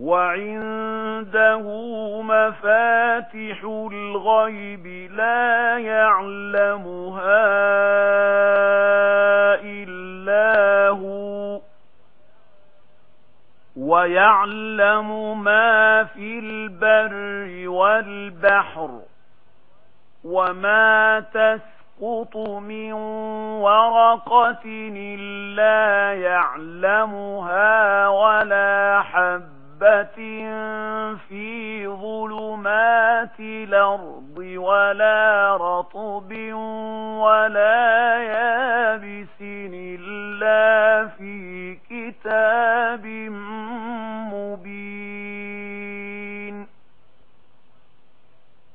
وعنده مفاتح الغيب لا يعلمها إلا هو ويعلم ما في البر والبحر وما تسقط من ورقة لا يعلمها ولا حب حَبَّةٍ فِي ظُلُمَاتِ الْأَرْضِ وَلَا رَطْبٍ وَلَا يَابِسٍ إِلَّا فِي كِتَابٍ مُبِينٍ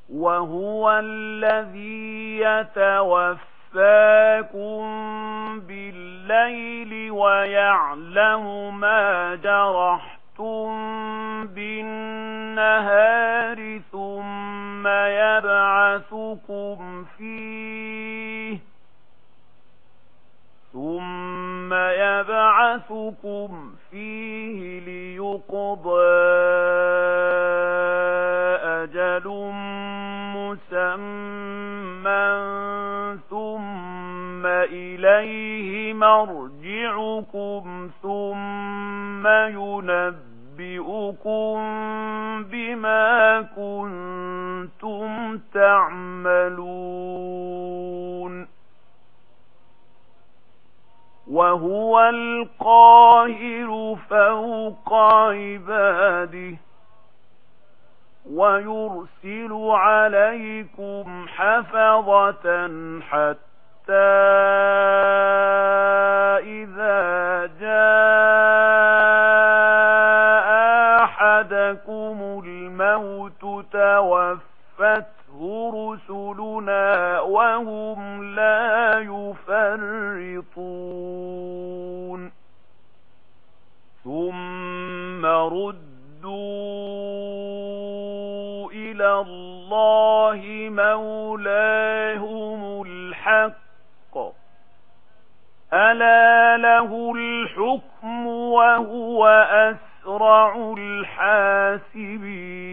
وَهُوَ الَّذِي يَتَوَفَّى يَتَوَفَّاكُم بِاللَّيْلِ وَيَعْلَمُ مَا جَرَحْتُم أَفَرَأَيْتُمْ بِالنَّهَارِ ثُمَّ يَبْعَثُكُمْ فِيهِ ثُمَّ يَبْعَثُكُمْ فِيهِ لِيُقْضَى أَجَلٌ مُّسَمًّى ثُمَّ إِلَيْهِ مَرْجِعُكُمْ ينبئكم بما كنتم تعملون. وهو القاهر فوق عباده ويرسل عليكم حفظة حتى وهم لا يفرطون ثم ردوا إلى الله مولاهم الحق ألا له الحكم وهو أسرع الحاسبين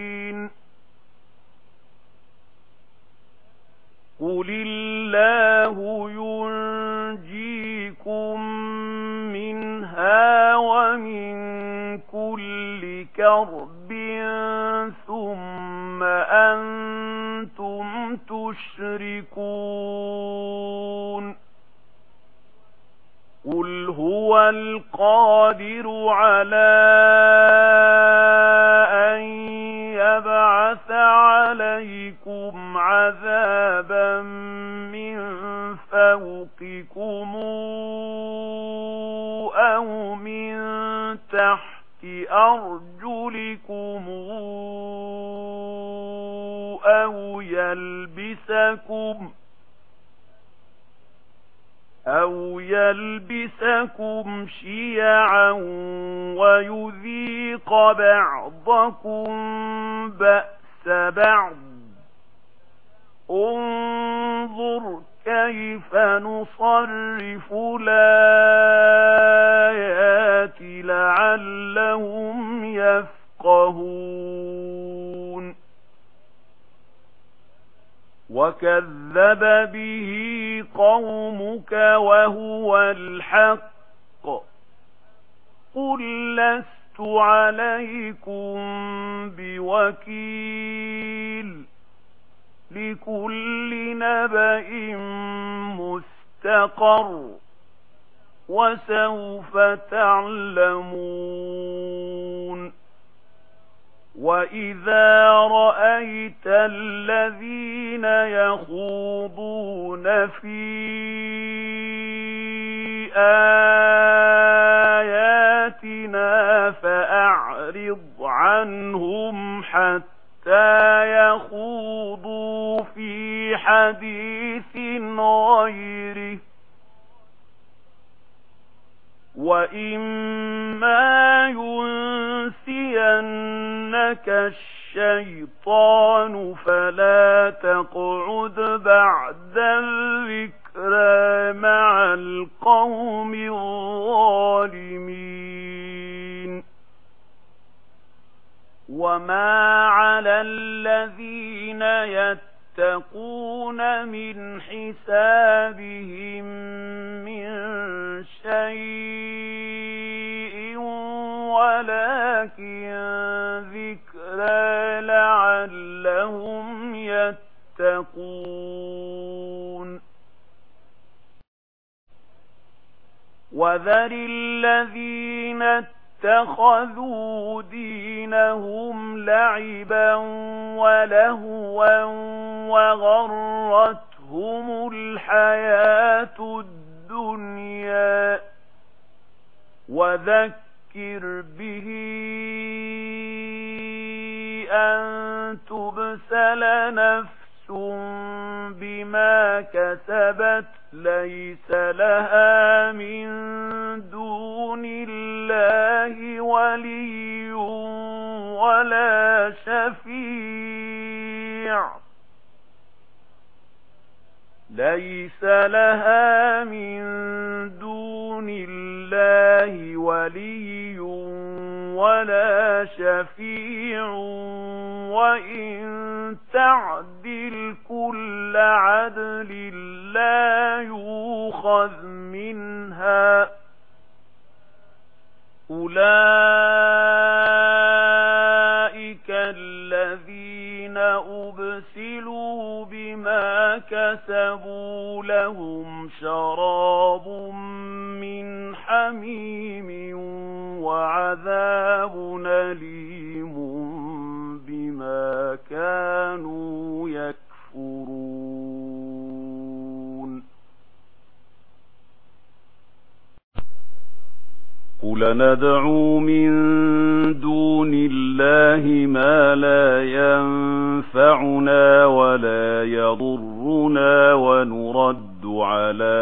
قل الله ينجيكم منها ومن كل كرب ثم أنتم تشركون قل هو القادر على عليكم عذابا من فوقكم أو من تحت أرجلكم أو يلبسكم أَوْ يَلْبِسَكُمْ شِيَعًا وَيُذِيقَ بَعْضَكُمْ بَأْسًا بعض انظر كيف نصرف الآيات لعلهم يفقهون. وكذب به قومك وهو الحق. قل لست عليكم بوكيل لكل نبأ مستقر وسوف تعلمون وَإِذَا رَأَيْتَ الَّذِينَ يَخُوضُونَ فِي آيَاتِنَا وَإِمَّا يُنْسِيَنَّكَ الشَّيْطَانُ فَلَا يَتَّقُونَ مِنْ حِسَابِهِمْ مِنْ شَيْءٍ وَلَكِنْ ذِكْرَى لَعَلَّهُمْ يَتَّقُونَ وَذَرِ الَّذِينَ اتقون اتخذوا دينهم لعبا ولهوا وغرتهم الحياة الدنيا. وذكر به أن تبسل نفس بما كسبت ليس لها من دون الله ولي ولا شفيع. ليس لها من دون الله ولي ولا شفيع وإن تعدل كل عدل لا يوخذ منها أولئك الذين أبسلوا بما كسبوا لهم شراب من حميم وعذاب أليم بما كانوا يكفرون. قل ندعو من دون الله ما لا ينفعنا ولا يضرنا ونرد على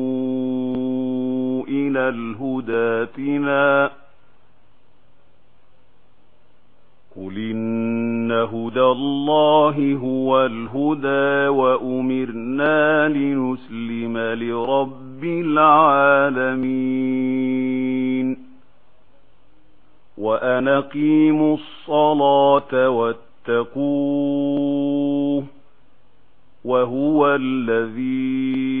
إلى الهدى تنا قل إن هدى الله هو الهدى وأمرنا لنسلم لرب العالمين وأنقيم الصلاة واتقوه وهو الذي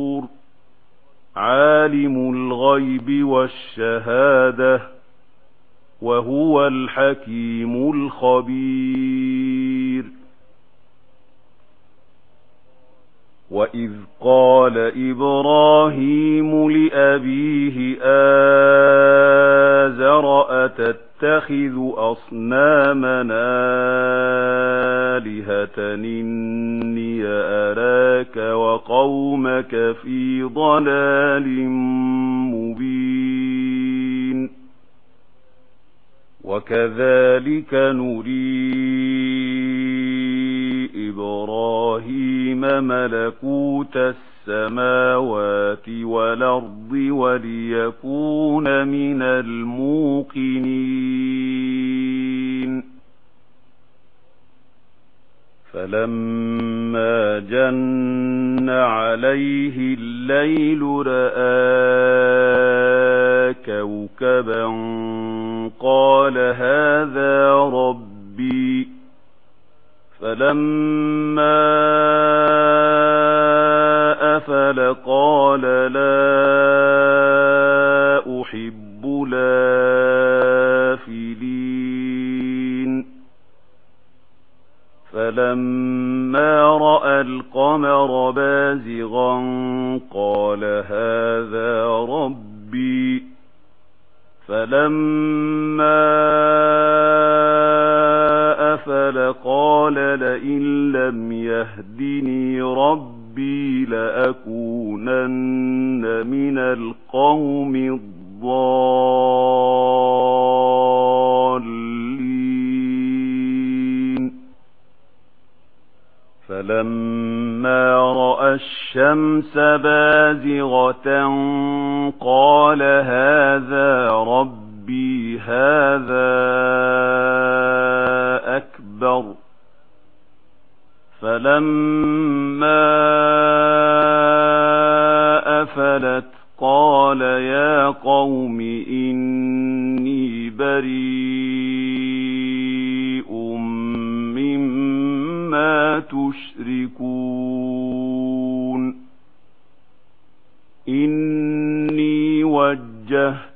عالم الغيب والشهادة وهو الحكيم الخبير. وإذ قال إبراهيم لأبيه آزر أتت نتخذ أصنامنا آلهة إني أراك وقومك في ضلال مبين. وكذلك نري إبراهيم ملكوت السلام السماوات والأرض وليكون من الموقنين فلما جن عليه الليل رأى كوكبا قال هذا ربي فلما فلقال لَا أُحِبُّ لَافِلِينَ فَلَمَّا رَأَى الْقَمَرَ بَازِغًا قَالَ هَذَا رَبِّي. فَلَمَّا أَفَلَ قَالَ لَئِن لَّمْ يَهْدِنِي رَبِّي ربي لأكونن من القوم الضالين فلما رأى الشمس بازغة قال هذا ربي هذا أكبر فَلَمَّا أَفَلَتْ قَالَ يَا قَوْمِ إِنِّي بَرِيءٌ مِّمَّا تُشْرِكُونَ إِنِّي وَجَّهْتُ